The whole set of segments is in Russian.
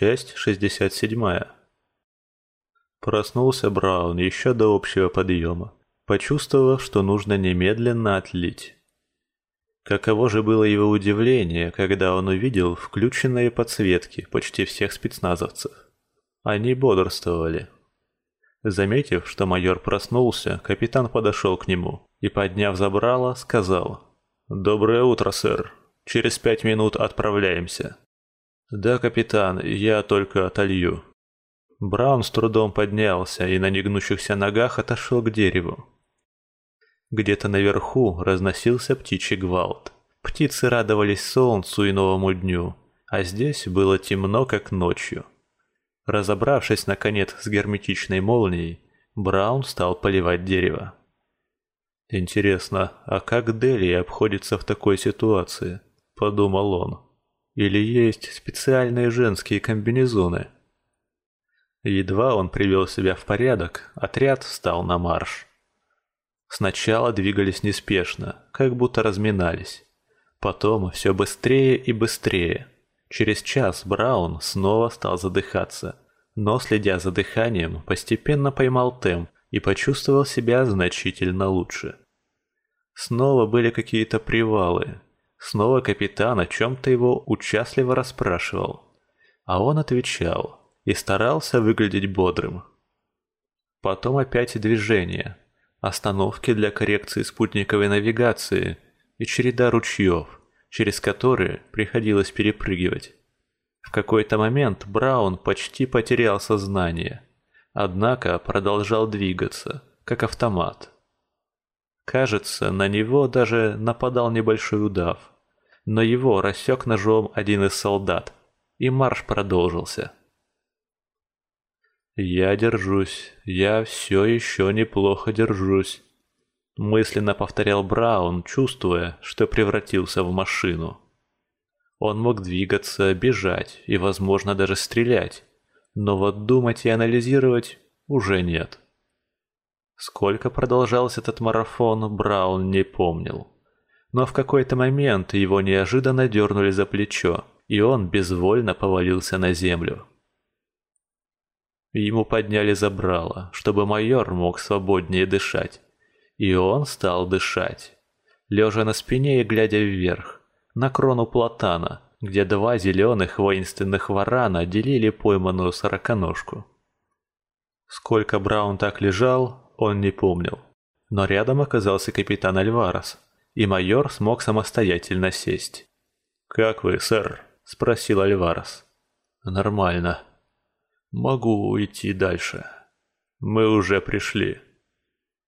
Часть 67. Проснулся Браун еще до общего подъема, почувствовав, что нужно немедленно отлить. Каково же было его удивление, когда он увидел включенные подсветки почти всех спецназовцев. Они бодрствовали. Заметив, что майор проснулся, капитан подошел к нему и, подняв забрало, сказал «Доброе утро, сэр. Через пять минут отправляемся». «Да, капитан, я только отолью». Браун с трудом поднялся и на негнущихся ногах отошел к дереву. Где-то наверху разносился птичий гвалт. Птицы радовались солнцу и новому дню, а здесь было темно, как ночью. Разобравшись, наконец, с герметичной молнией, Браун стал поливать дерево. «Интересно, а как Дели обходится в такой ситуации?» – подумал он. Или есть специальные женские комбинезоны? Едва он привел себя в порядок, отряд встал на марш. Сначала двигались неспешно, как будто разминались. Потом все быстрее и быстрее. Через час Браун снова стал задыхаться, но, следя за дыханием, постепенно поймал темп и почувствовал себя значительно лучше. Снова были какие-то привалы, Снова капитан о чем-то его участливо расспрашивал. А он отвечал и старался выглядеть бодрым. Потом опять движение, остановки для коррекции спутниковой навигации и череда ручьев, через которые приходилось перепрыгивать. В какой-то момент Браун почти потерял сознание, однако продолжал двигаться, как автомат. Кажется, на него даже нападал небольшой удав, но его рассек ножом один из солдат, и марш продолжился. «Я держусь, я все еще неплохо держусь», — мысленно повторял Браун, чувствуя, что превратился в машину. Он мог двигаться, бежать и, возможно, даже стрелять, но вот думать и анализировать уже нет. Сколько продолжался этот марафон, Браун не помнил. Но в какой-то момент его неожиданно дернули за плечо, и он безвольно повалился на землю. Ему подняли забрало, чтобы майор мог свободнее дышать. И он стал дышать, лежа на спине и глядя вверх, на крону платана, где два зеленых воинственных варана делили пойманную сороконожку. Сколько Браун так лежал, он не помнил. Но рядом оказался капитан Альварес, и майор смог самостоятельно сесть. «Как вы, сэр?» – спросил Альварес. «Нормально. Могу уйти дальше. Мы уже пришли».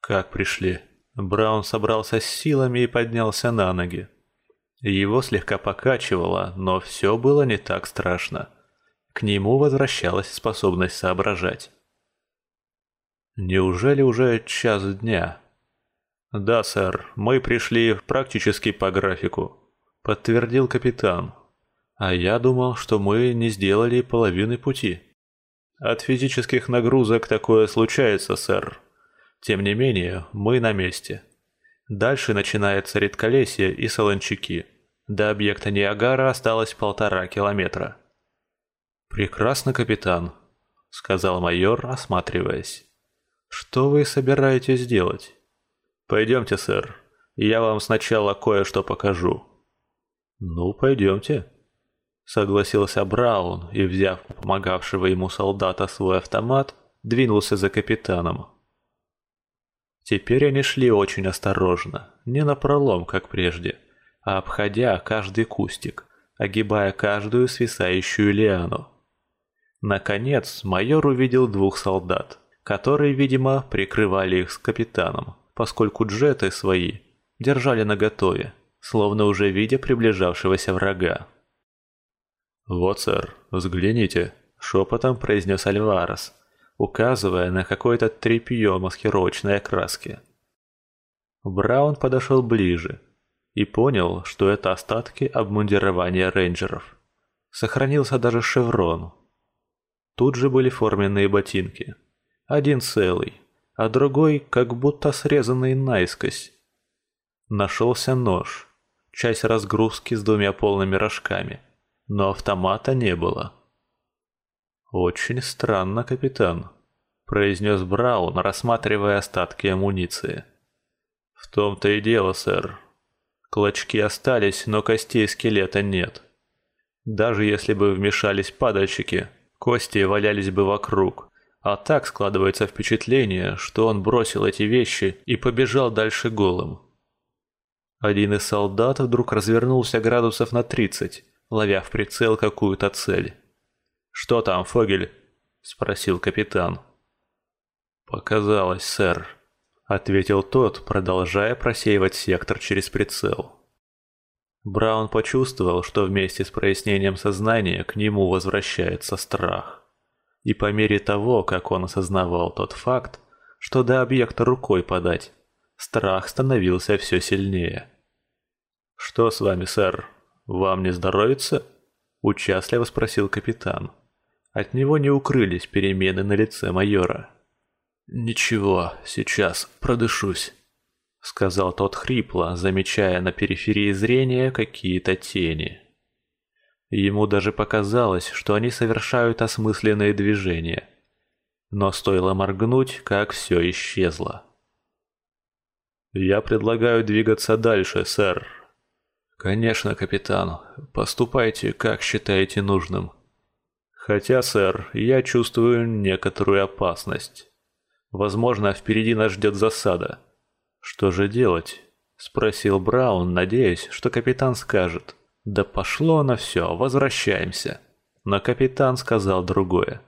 «Как пришли?» Браун собрался с силами и поднялся на ноги. Его слегка покачивало, но все было не так страшно. К нему возвращалась способность соображать. Неужели уже час дня? Да, сэр, мы пришли практически по графику, подтвердил капитан. А я думал, что мы не сделали половины пути. От физических нагрузок такое случается, сэр. Тем не менее, мы на месте. Дальше начинается редколесье и солончаки. До объекта Ниагара осталось полтора километра. «Прекрасно, капитан», — сказал майор, осматриваясь. Что вы собираетесь делать? Пойдемте, сэр. Я вам сначала кое-что покажу. Ну, пойдемте. Согласился Браун и, взяв помогавшего ему солдата свой автомат, двинулся за капитаном. Теперь они шли очень осторожно, не напролом, как прежде, а обходя каждый кустик, огибая каждую свисающую лиану. Наконец майор увидел двух солдат – которые, видимо, прикрывали их с капитаном, поскольку джеты свои держали наготове, словно уже видя приближавшегося врага. «Вот, сэр, взгляните», — шепотом произнес Альварес, указывая на какое-то тряпье маскировочной окраски. Браун подошел ближе и понял, что это остатки обмундирования рейнджеров. Сохранился даже шеврон. Тут же были форменные ботинки — один целый, а другой как будто срезанный наискось. Нашелся нож, часть разгрузки с двумя полными рожками, но автомата не было. «Очень странно, капитан», — произнес Браун, рассматривая остатки амуниции. «В том-то и дело, сэр. Клочки остались, но костей скелета нет. Даже если бы вмешались падальщики, кости валялись бы вокруг. А так складывается впечатление, что он бросил эти вещи и побежал дальше голым. Один из солдат вдруг развернулся градусов на 30, ловя в прицел какую-то цель. «Что там, Фогель?» – спросил капитан. «Показалось, сэр», – ответил тот, продолжая просеивать сектор через прицел. Браун почувствовал, что вместе с прояснением сознания к нему возвращается страх. И по мере того, как он осознавал тот факт, что до объекта рукой подать, страх становился все сильнее. «Что с вами, сэр? Вам не здоровится?» – участливо спросил капитан. От него не укрылись перемены на лице майора. «Ничего, сейчас продышусь», — сказал тот хрипло, замечая на периферии зрения какие-то тени. Ему даже показалось, что они совершают осмысленные движения. Но стоило моргнуть, как все исчезло. «Я предлагаю двигаться дальше, сэр». «Конечно, капитан. Поступайте, как считаете нужным», Хотя, сэр, я чувствую некоторую опасность. Возможно, впереди нас ждет засада. Что же делать? Спросил Браун, надеясь, что капитан скажет. Да пошло на все, возвращаемся. Но капитан сказал другое.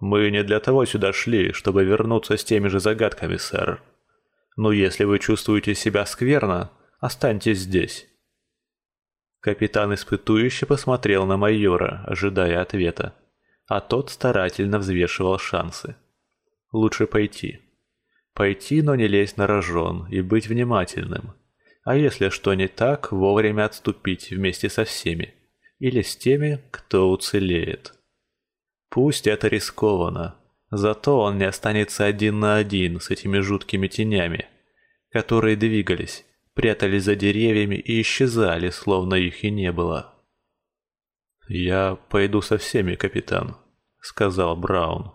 Мы не для того сюда шли, чтобы вернуться с теми же загадками, сэр. Но если вы чувствуете себя скверно, останьтесь здесь. Капитан испытующе посмотрел на майора, ожидая ответа а тот старательно взвешивал шансы. Лучше пойти. Пойти, но не лезть на рожон и быть внимательным. А если что не так, вовремя отступить вместе со всеми. Или с теми, кто уцелеет. Пусть это рискованно, зато он не останется один на один с этими жуткими тенями, которые двигались, прятались за деревьями и исчезали, словно их и не было. «Я пойду со всеми, капитан», — сказал Браун.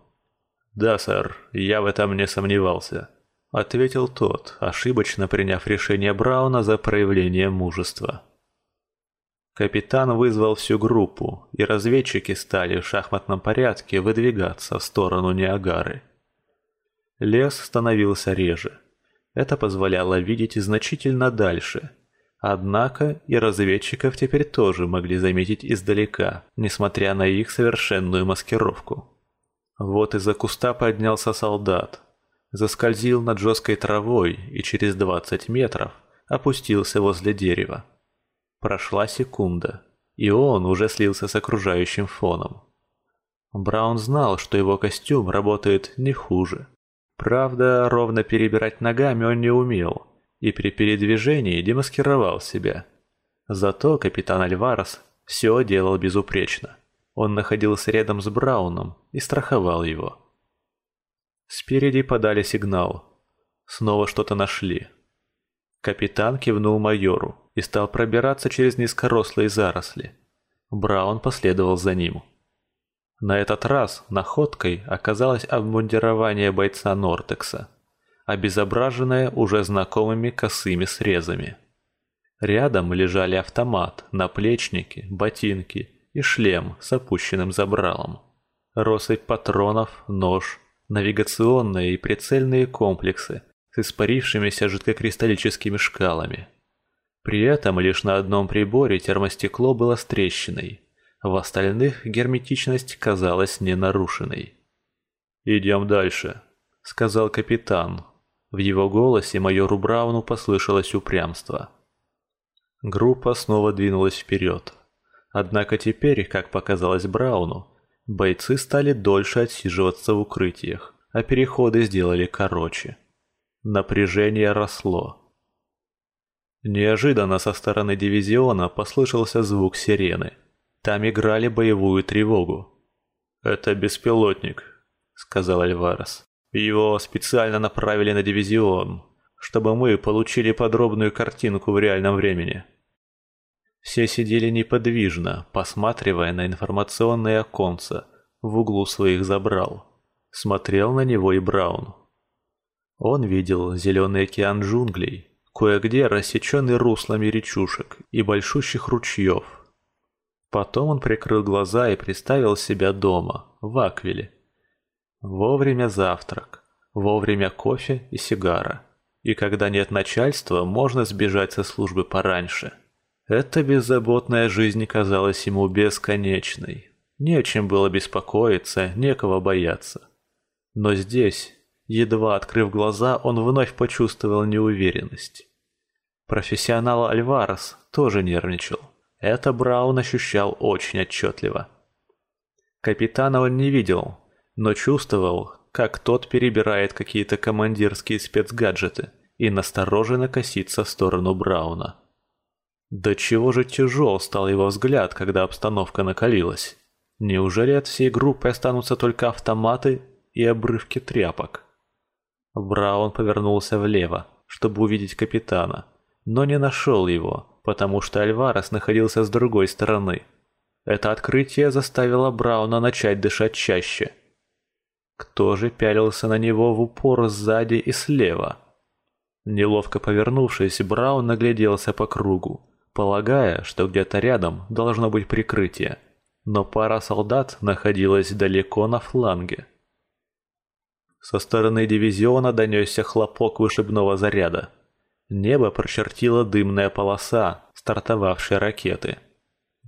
«Да, сэр, я в этом не сомневался», — ответил тот, ошибочно приняв решение Брауна за проявление мужества. Капитан вызвал всю группу, и разведчики стали в шахматном порядке выдвигаться в сторону Ниагары. Лес становился реже. Это позволяло видеть значительно дальше — Однако и разведчиков теперь тоже могли заметить издалека, несмотря на их совершенную маскировку. Вот из-за куста поднялся солдат, заскользил над жесткой травой и через 20 метров опустился возле дерева. Прошла секунда, и он уже слился с окружающим фоном. Браун знал, что его костюм работает не хуже. Правда, ровно перебирать ногами он не умел – и при передвижении демаскировал себя. Зато капитан Альварес все делал безупречно. Он находился рядом с Брауном и страховал его. Спереди подали сигнал. Снова что-то нашли. Капитан кивнул майору и стал пробираться через низкорослые заросли. Браун последовал за ним. На этот раз находкой оказалось обмундирование бойца Нортекса обезображенная уже знакомыми косыми срезами. Рядом лежали автомат, наплечники, ботинки и шлем с опущенным забралом. Россыпь патронов, нож, навигационные и прицельные комплексы с испарившимися жидкокристаллическими шкалами. При этом лишь на одном приборе термостекло было с трещиной, в остальных герметичность казалась ненарушенной. «Идем дальше», — сказал капитан, в его голосе майору Брауну послышалось упрямство. Группа снова двинулась вперед. Однако теперь, как показалось Брауну, бойцы стали дольше отсиживаться в укрытиях, а переходы сделали короче. Напряжение росло. Неожиданно со стороны дивизиона послышался звук сирены. Там играли боевую тревогу. «Это беспилотник», — сказал Альварес. Его специально направили на дивизион, чтобы мы получили подробную картинку в реальном времени. Все сидели неподвижно, посматривая на информационные оконца, в углу своих забрал. Смотрел на него и Браун. Он видел зеленый океан джунглей, кое-где рассеченный руслами речушек и большущих ручьев. Потом он прикрыл глаза и представил себя дома, в Аквиле. Вовремя завтрак, вовремя кофе и сигара. И когда нет начальства, можно сбежать со службы пораньше. Эта беззаботная жизнь казалась ему бесконечной. Не о чем было беспокоиться, некого бояться. Но здесь, едва открыв глаза, он вновь почувствовал неуверенность. Профессионал Альварес тоже нервничал. Это Браун ощущал очень отчетливо. Капитана он не видел, но чувствовал, как тот перебирает какие-то командирские спецгаджеты и настороженно косится в сторону Брауна. До чего же тяжел стал его взгляд, когда обстановка накалилась? Неужели от всей группы останутся только автоматы и обрывки тряпок? Браун повернулся влево, чтобы увидеть капитана, но не нашел его, потому что Альварес находился с другой стороны. Это открытие заставило Брауна начать дышать чаще. Кто же пялился на него в упор сзади и слева? Неловко повернувшись, Браун нагляделся по кругу полагая, что где-то рядом должно быть прикрытие, но пара солдат находилась далеко на фланге. Со стороны дивизиона донесся хлопок вышибного заряда. Небо прочертила дымная полоса стартовавшей ракеты.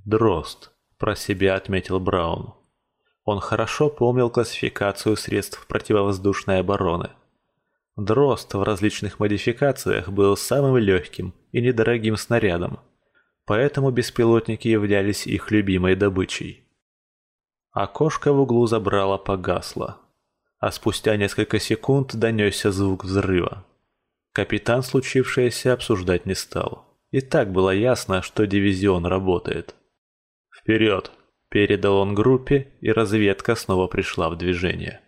«Дрозд», — про себя отметил Браун. Он хорошо помнил классификацию средств противовоздушной обороны. Дрозд в различных модификациях был самым легким и недорогим снарядом — поэтому беспилотники являлись их любимой добычей. Окошко в углу забрало погасло, а спустя несколько секунд донесся звук взрыва. Капитан случившееся обсуждать не стал. И так было ясно, что дивизион работает. «Вперед!» – передал он группе, и разведка снова пришла в движение.